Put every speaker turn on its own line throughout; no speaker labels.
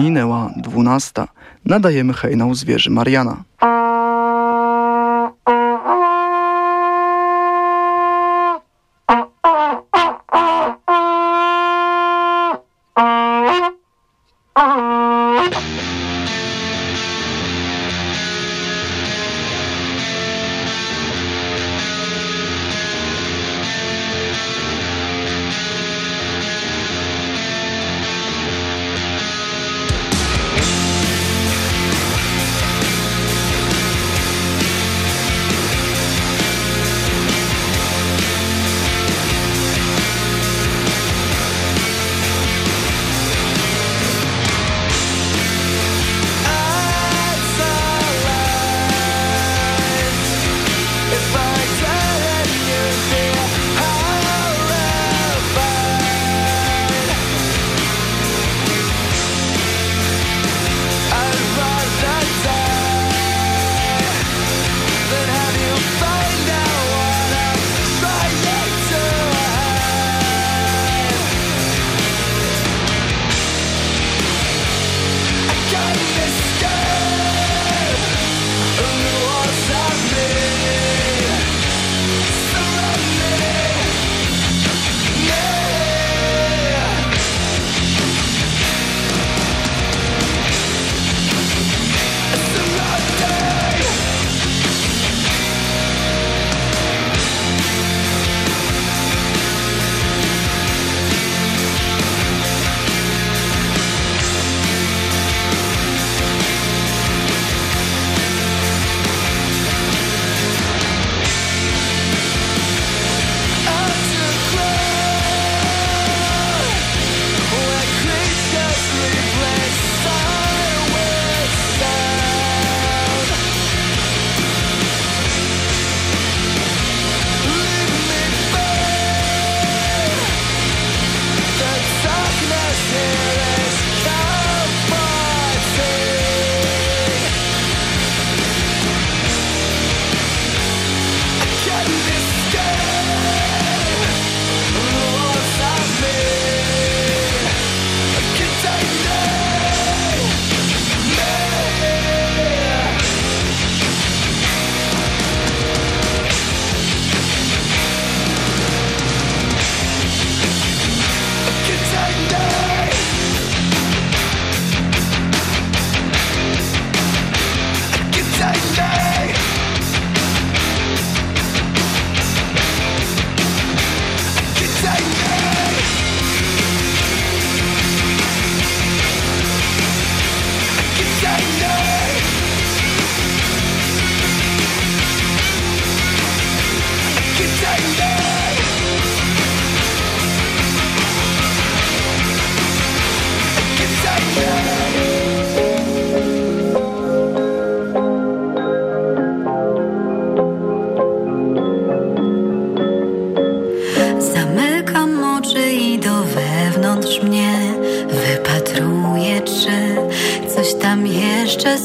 Minęła dwunasta. Nadajemy hejnał zwierzy Mariana.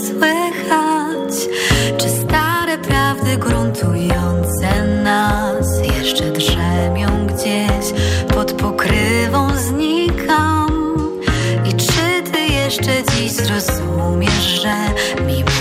słychać? Czy stare prawdy gruntujące nas jeszcze drzemią gdzieś pod pokrywą znikam? I czy ty jeszcze dziś zrozumiesz, że mimo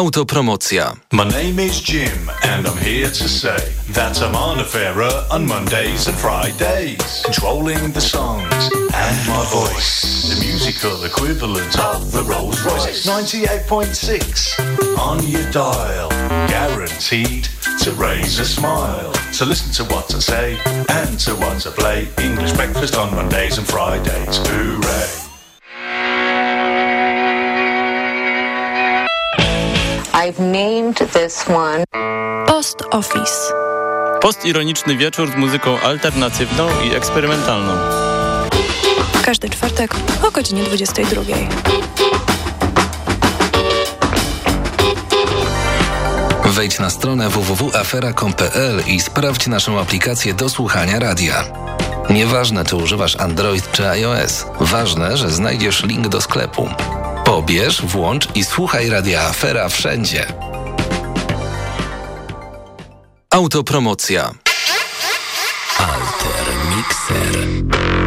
Autopromocja.
My name is Jim and I'm here to say that I'm on a fairer on Mondays and Fridays, controlling the songs and my voice, the musical equivalent of the Rolls Royce. 98.6 on your dial, guaranteed to raise a smile. So listen to what I say and to what I play. English breakfast on Mondays and Fridays. Hooray!
I've named this one
Post Office.
Postironiczny wieczór z muzyką alternatywną i eksperymentalną.
Każdy czwartek o godzinie 22.
Wejdź na stronę www.afera.com.pl i sprawdź naszą aplikację do słuchania radia. Nieważne, czy używasz Android czy iOS, ważne, że znajdziesz link do sklepu. Pobierz, włącz i słuchaj radia Afera wszędzie. Autopromocja. Alter Mixer.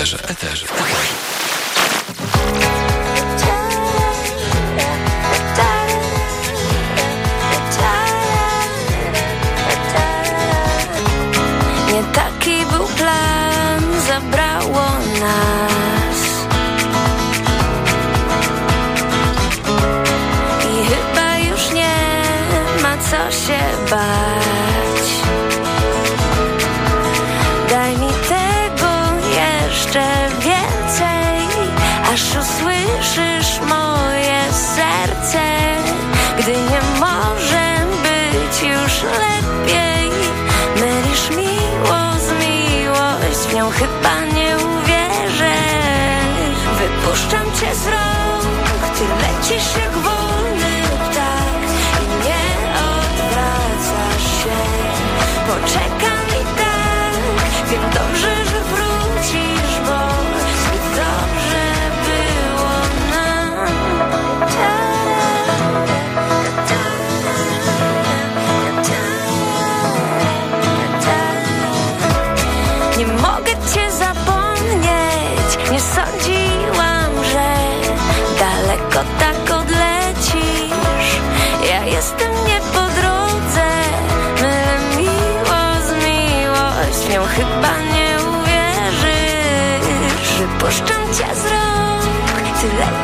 Eterze. eterze.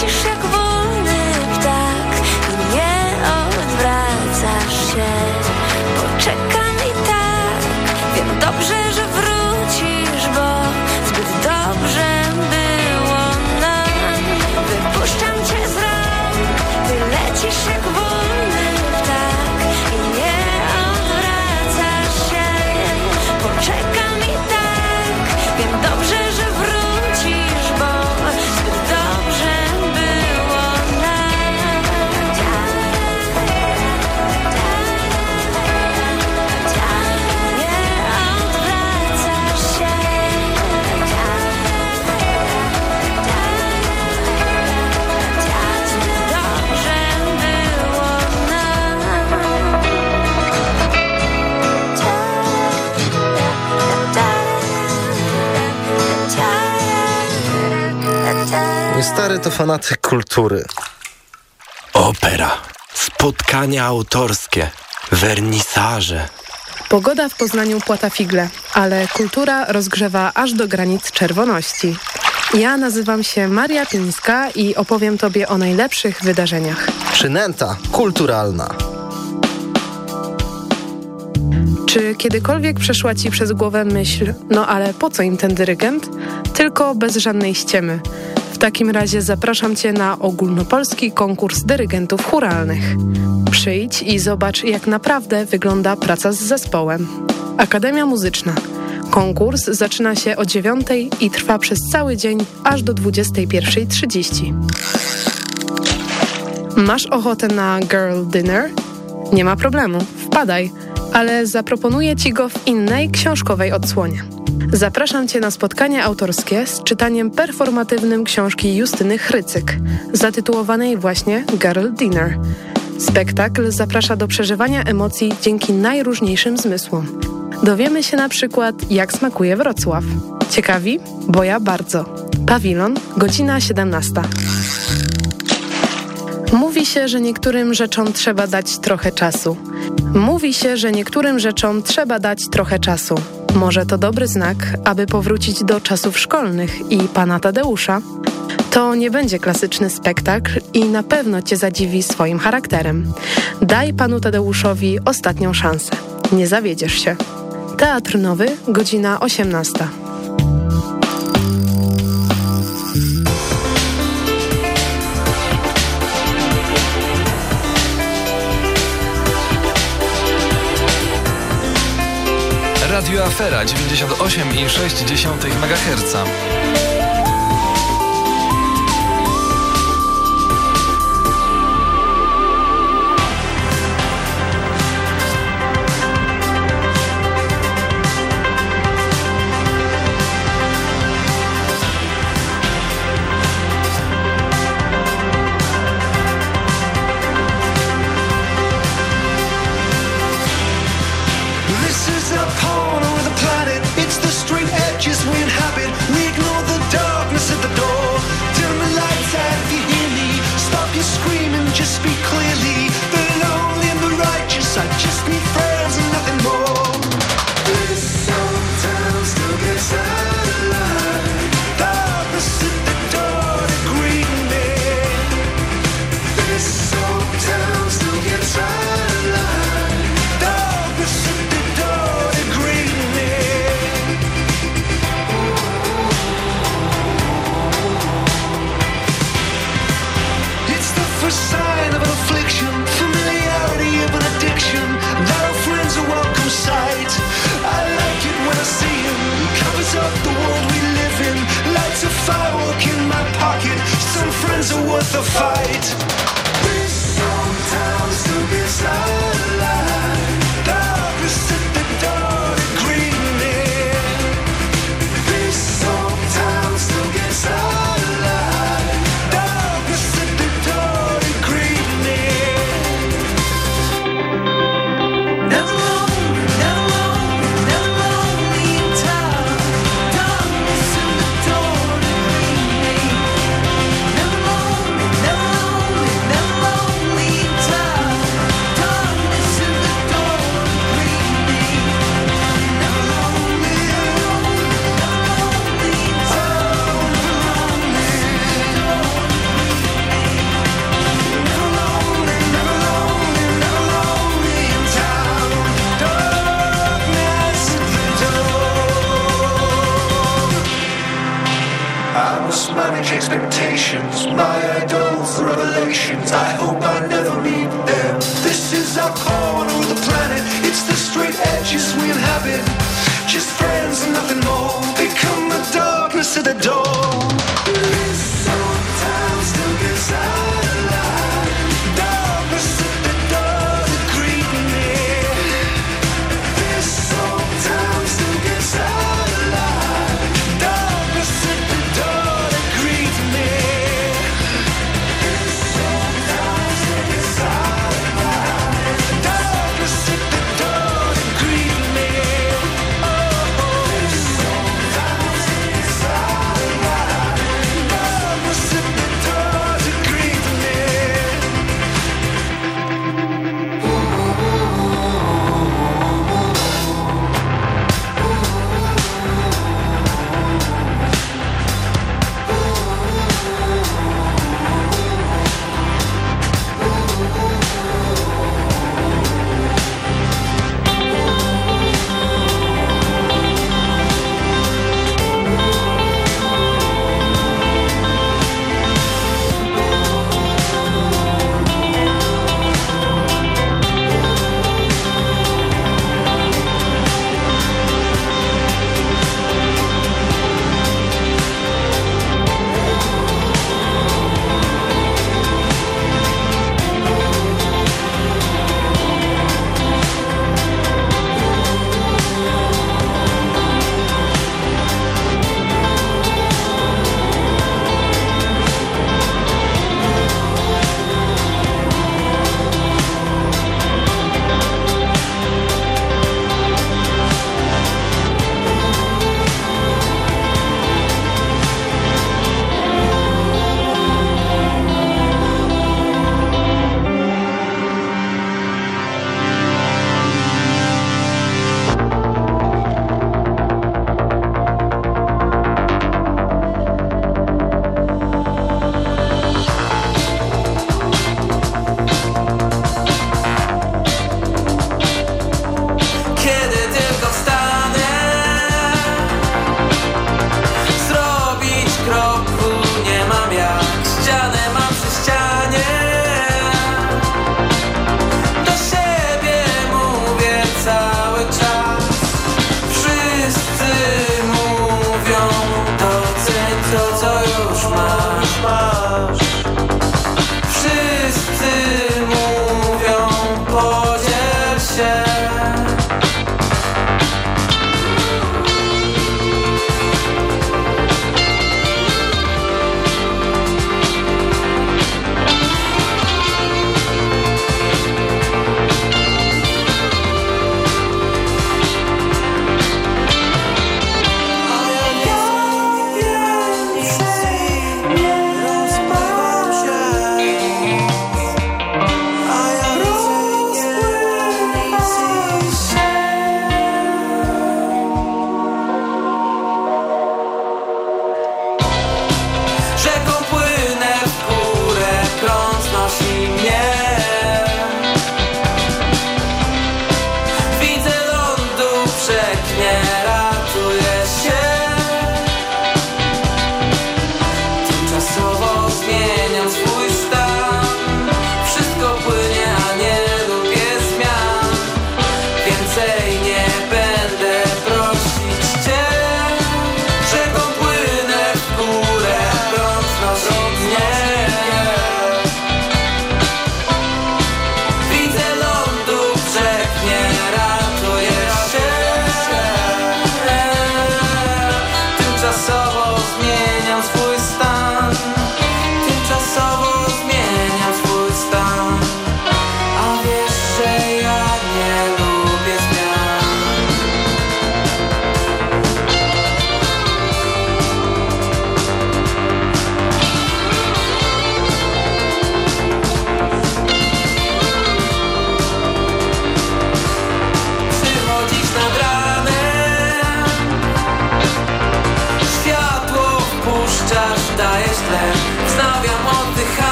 Ty
stary to fanatyk kultury.
Opera, spotkania autorskie, wernisaże.
Pogoda w Poznaniu płata figle, ale kultura rozgrzewa aż do granic czerwoności. Ja nazywam się Maria Pińska i opowiem Tobie o najlepszych wydarzeniach.
Przynęta kulturalna.
Czy kiedykolwiek przeszła Ci przez głowę myśl, no ale po co im ten dyrygent? Tylko bez żadnej ściemy. W takim razie zapraszam Cię na ogólnopolski konkurs dyrygentów churalnych. Przyjdź i zobacz, jak naprawdę wygląda praca z zespołem. Akademia Muzyczna. Konkurs zaczyna się o 9 i trwa przez cały dzień aż do 21.30. Masz ochotę na girl dinner? Nie ma problemu, wpadaj, ale zaproponuję Ci go w innej książkowej odsłonie. Zapraszam Cię na spotkanie autorskie z czytaniem performatywnym książki Justyny Chrycyk, zatytułowanej właśnie Girl Dinner. Spektakl zaprasza do przeżywania emocji dzięki najróżniejszym zmysłom. Dowiemy się na przykład, jak smakuje Wrocław. Ciekawi? Bo ja bardzo. Pawilon, godzina 17. Mówi się, że niektórym rzeczom trzeba dać trochę czasu. Mówi się, że niektórym rzeczom trzeba dać trochę czasu. Może to dobry znak, aby powrócić do czasów szkolnych i pana Tadeusza? To nie będzie klasyczny spektakl i na pewno cię zadziwi swoim charakterem. Daj panu Tadeuszowi ostatnią szansę. Nie zawiedziesz się. Teatr Nowy, godzina 18.
Afera 98,6 MHz.
Fight. manage expectations. My idols, revelations, I hope I never meet them. This is our corner of the planet, it's the straight edges we inhabit. Just friends and nothing more, Become the darkness of the
dawn.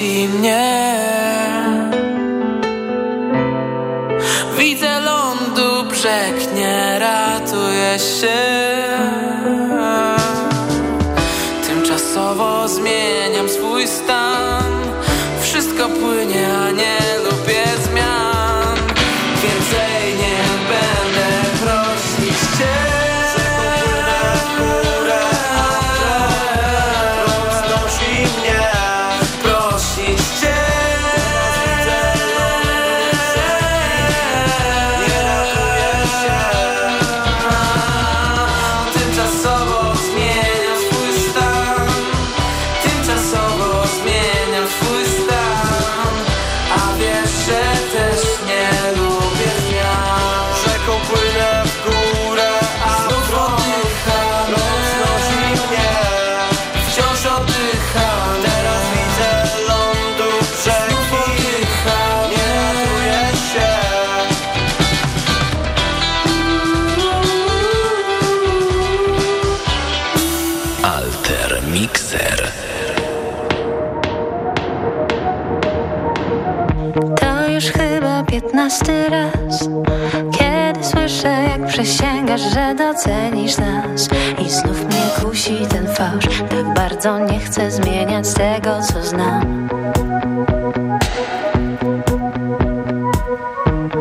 mnie. Widzę lądu brzeg, nie ratuje się.
cenisz nas. I znów mnie kusi ten fałsz. Tak bardzo nie chcę zmieniać tego, co znam.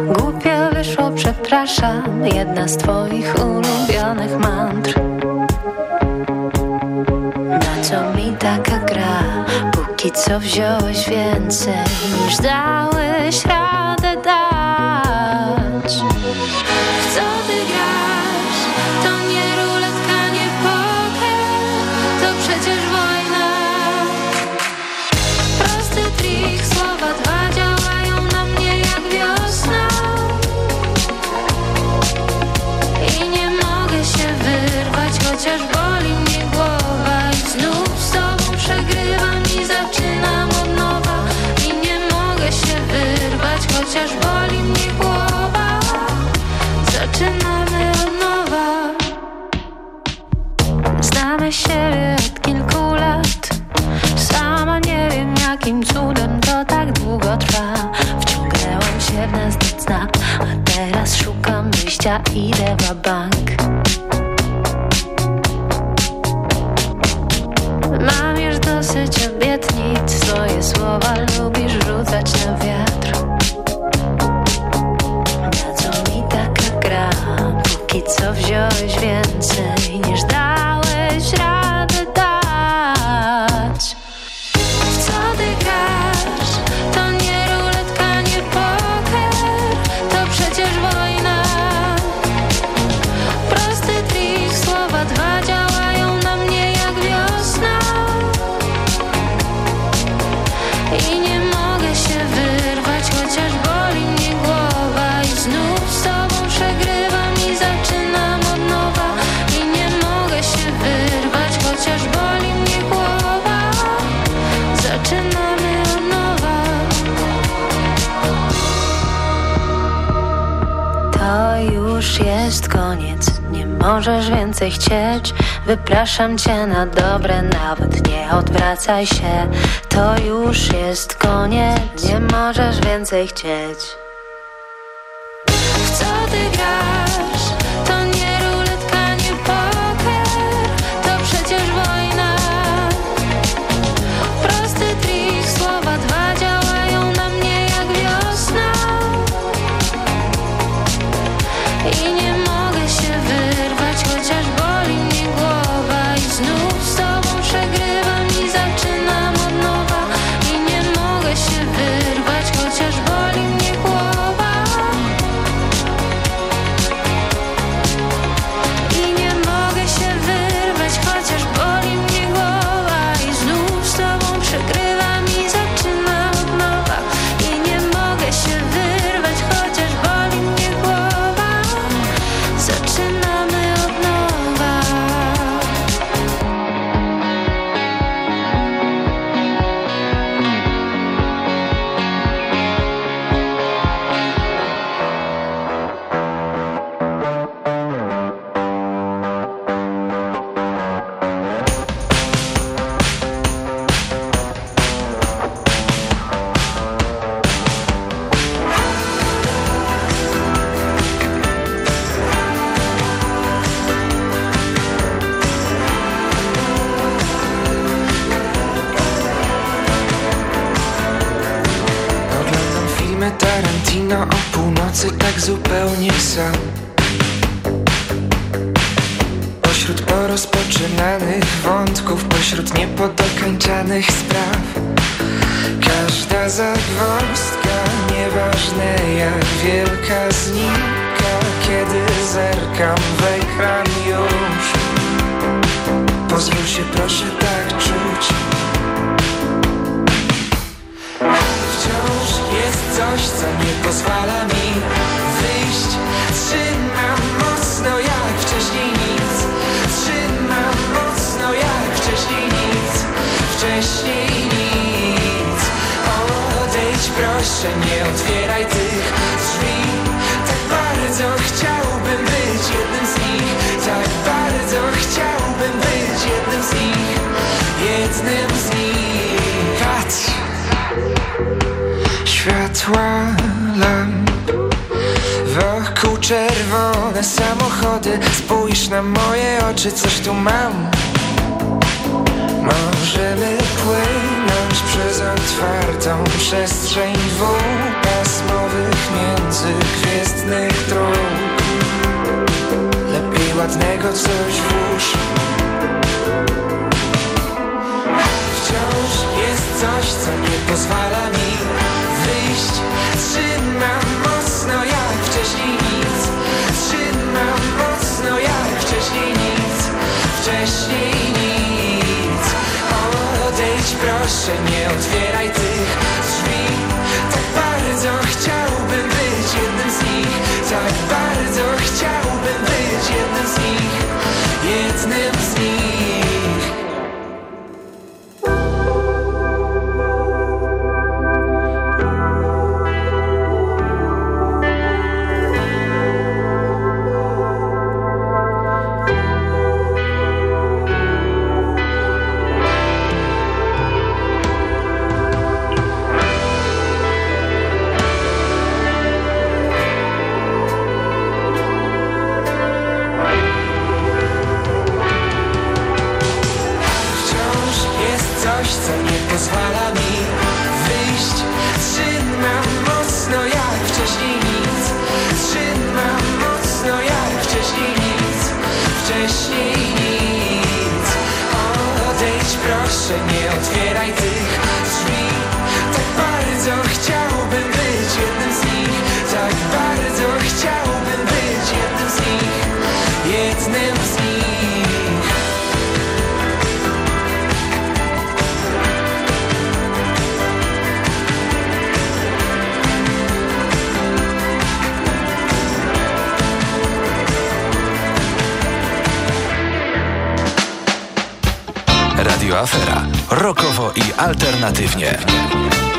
Głupia wyszło, przepraszam. Jedna z twoich ulubionych mantr. Na co mi taka gra? Póki co wziąłeś więcej niż dałeś raz Zapraszam cię na dobre, nawet nie odwracaj się. To już jest koniec, nie możesz więcej chcieć. W co ty grasz?
Pozwól się proszę tak czuć. Wciąż jest coś, co nie pozwala mi wyjść. Trzymam mocno jak wcześniej nic. Trzymam mocno jak wcześniej nic. Wcześniej nic. Odejdź proszę, nie otwieraj tych Światła lamp. Wokół czerwone samochody. Spójrz na moje oczy, coś tu mam. Możemy płynąć przez otwartą przestrzeń dwupasmowych międzygwiezdnych dróg. Lepiej ładnego coś włóż. Wciąż jest coś, co nie pozwala mi wyjść. Trzymam mocno jak wcześniej nic. Trzymam mocno jak wcześniej nic. Wcześniej nic. Odejdź proszę, nie otwieraj tych drzwi. Tak bardzo chciałbym być jednym z nich. Tak bardzo chciałbym być jednym z nich. Jednym z nich
i alternatywnie.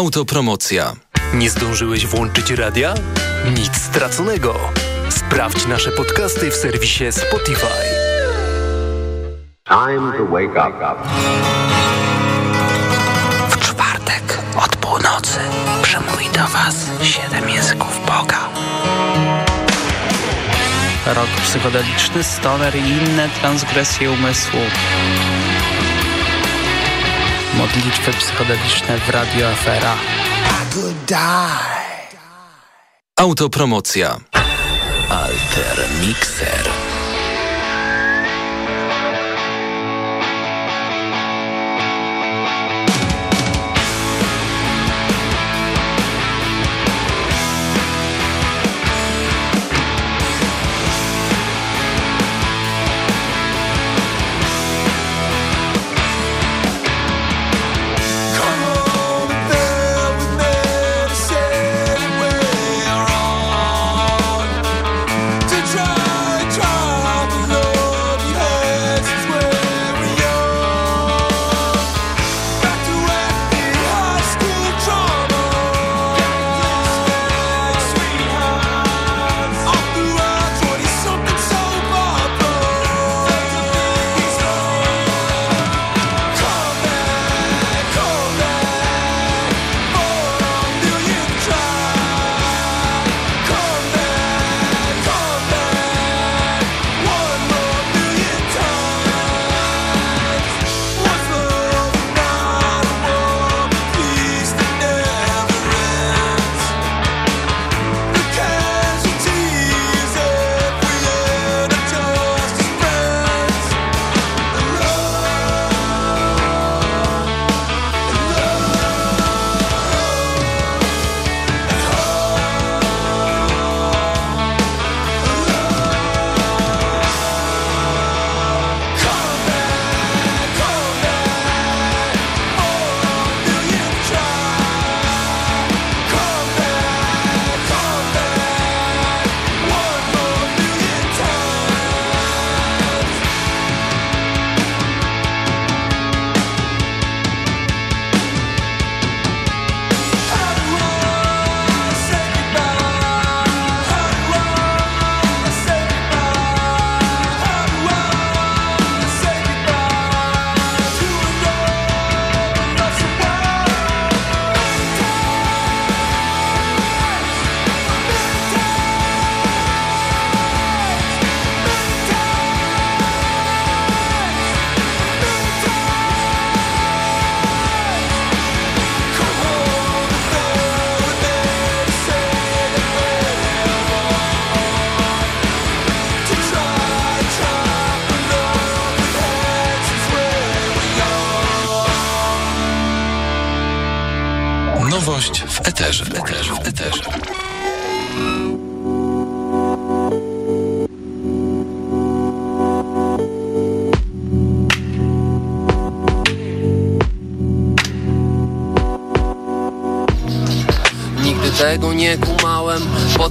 Autopromocja.
Nie zdążyłeś włączyć radia? Nic straconego. Sprawdź nasze podcasty w serwisie Spotify.
Time to wake up.
W czwartek od północy przemówi do Was siedem języków Boga.
Rok psychodeliczny, stoner i inne transgresje umysłu. Modlitwy psychodeliczne w Radio Afera.
Autopromocja.
Alter Mixer.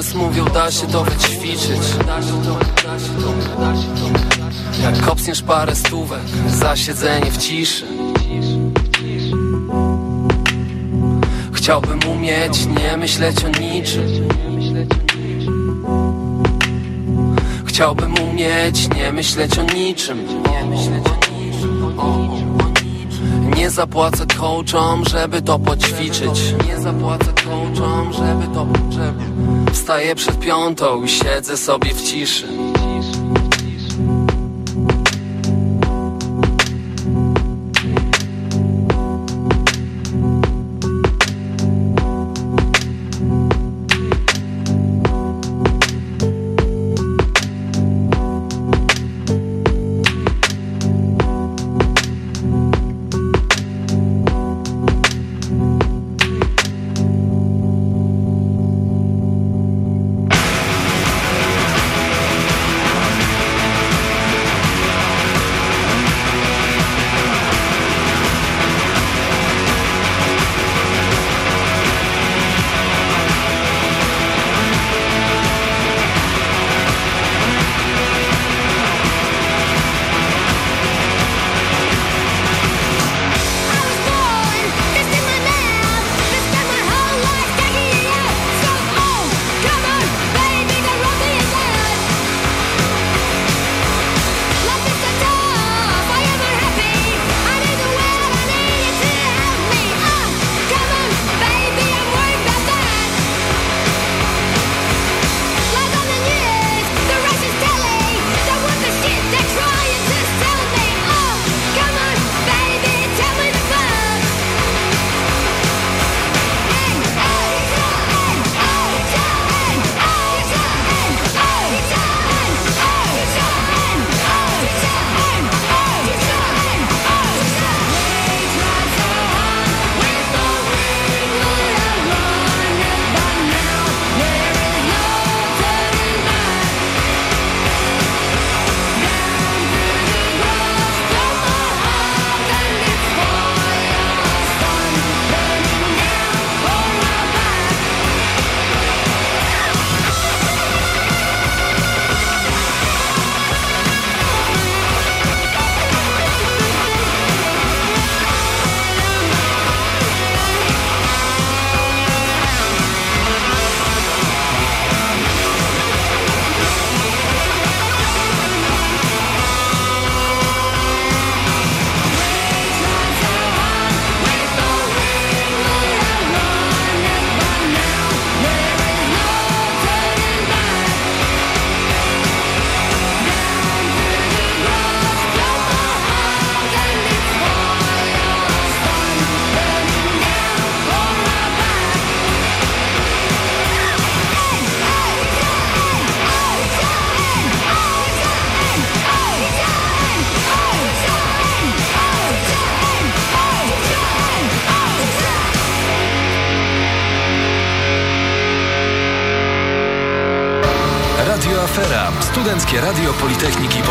mindfulness mówią, da się to wyćwiczyć. Jak kopsniesz parę stówek za siedzenie w ciszy. Chciałbym umieć nie myśleć o niczym. Chciałbym umieć nie myśleć o niczym. Nie zapłacę coachom, żeby to poćwiczyć. Nie zapłacę coachom, żeby to... Żeby... Wstaję przed piątą i siedzę sobie w ciszy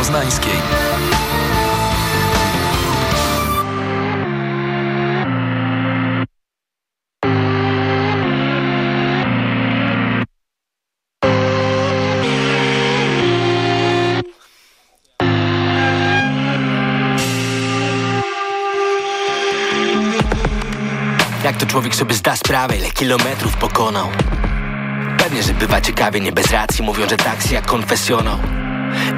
Poznańskiej. Jak to
człowiek sobie zda sprawę, ile kilometrów pokonał Pewnie, że bywa ciekawie, nie bez racji Mówią, że taksi jak konfesjonał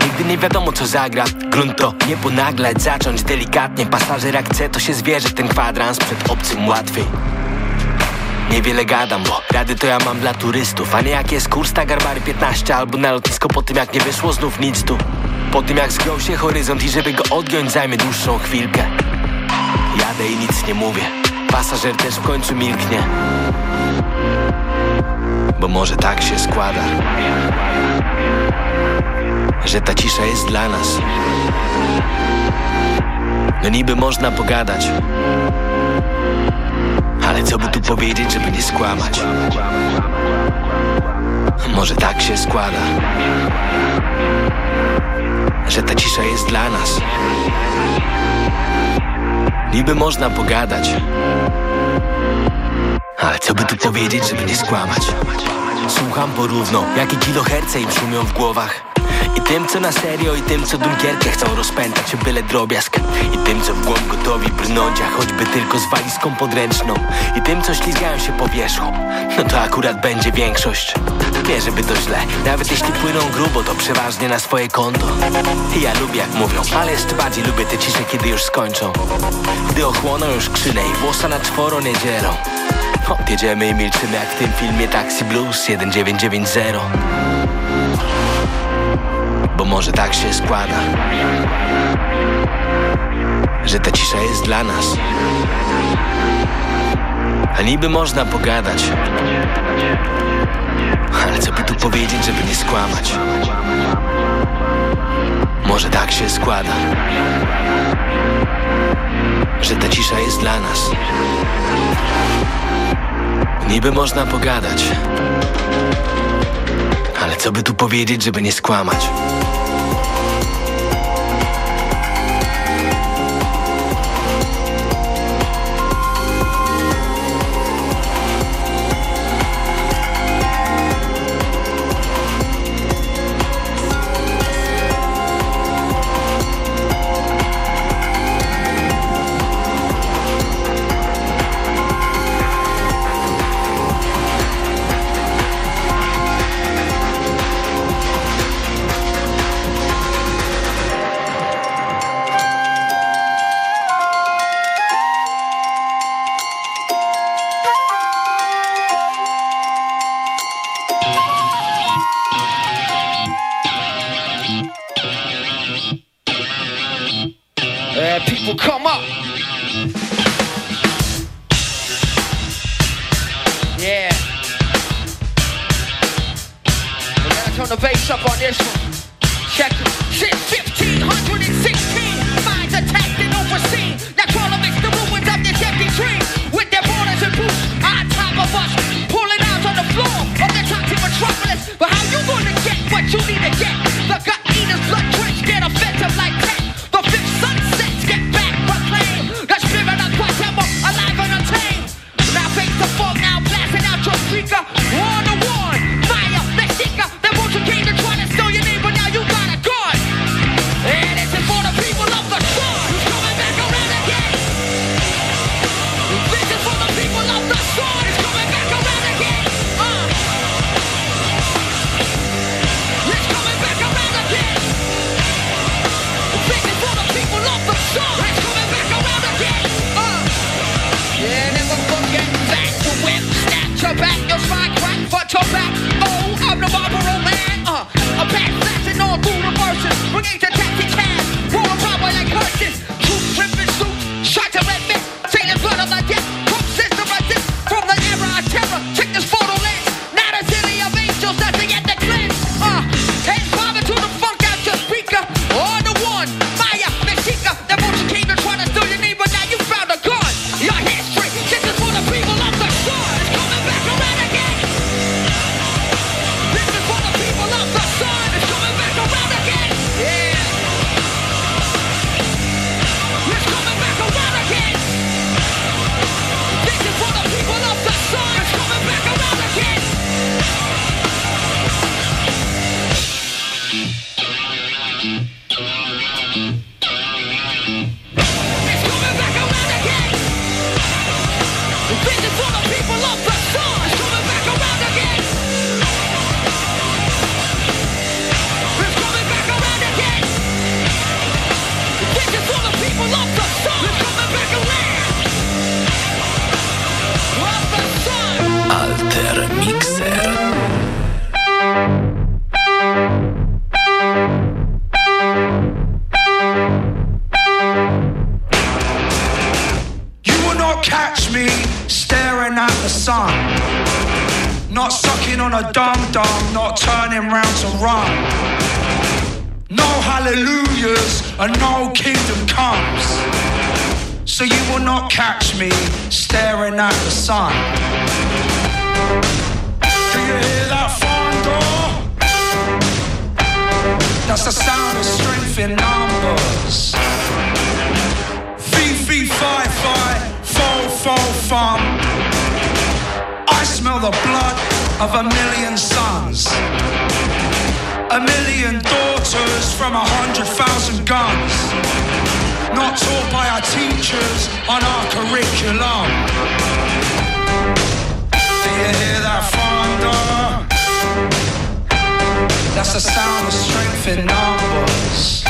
Nigdy nie wiadomo co zagra. Grunt to nie ponaglać, zacząć delikatnie. Pasażer jak chce, to się zwierzy ten kwadrans. Przed obcym łatwiej. Niewiele gadam, bo rady to ja mam dla turystów. A nie jak jest kurs na Garbary 15 Albo na lotnisko po tym jak nie wyszło znów nic tu. Po tym jak zgrął się horyzont i żeby go odgiąć zajmie dłuższą chwilkę. Jadę i nic nie mówię. Pasażer też w końcu milknie. Bo może tak się składa Że ta cisza jest dla nas. No niby można pogadać Ale co by tu powiedzieć, żeby nie skłamać? Może tak się składa Że ta cisza jest dla nas. Niby można pogadać Ale co by tu powiedzieć, żeby nie skłamać? Słucham porówno, jakie kiloherce im szumią w głowach tym co na serio i tym co Dunkierkę chcą rozpętać. O byle drobiazg I tym co w głąb gotowi brnąć, a choćby tylko z walizką podręczną. I tym co ślizgają się po wierzchu No to akurat będzie większość. Nie żeby to źle, nawet jeśli płyną grubo to przeważnie na swoje konto. I ja lubię jak mówią, ale jeszcze bardziej lubię te cisze kiedy już skończą. Gdy ochłoną już krzynę i włosa na czworo nie dzielą. Odjedziemy i milczymy jak w tym filmie Taxi Blues 1990 Bo może tak się składa Że ta cisza jest dla nas. A niby można pogadać Ale co by tu powiedzieć, żeby nie skłamać? Może tak się składa Że ta cisza jest dla nas. Niby można pogadać Ale co by tu powiedzieć, żeby nie skłamać
People come up. Yeah. We're gonna turn the bass up on this one.
And no kingdom comes. So you will not catch me staring at the sun. Do you hear that thunder? That's the sound of strength in numbers. Fee, fee, fi, fi, fo, fo, fum. I smell the blood of a million sons. A million daughters from a hundred thousand guns. Not taught by our teachers on our curriculum. Do you hear that thunder? That's the sound of strength in numbers.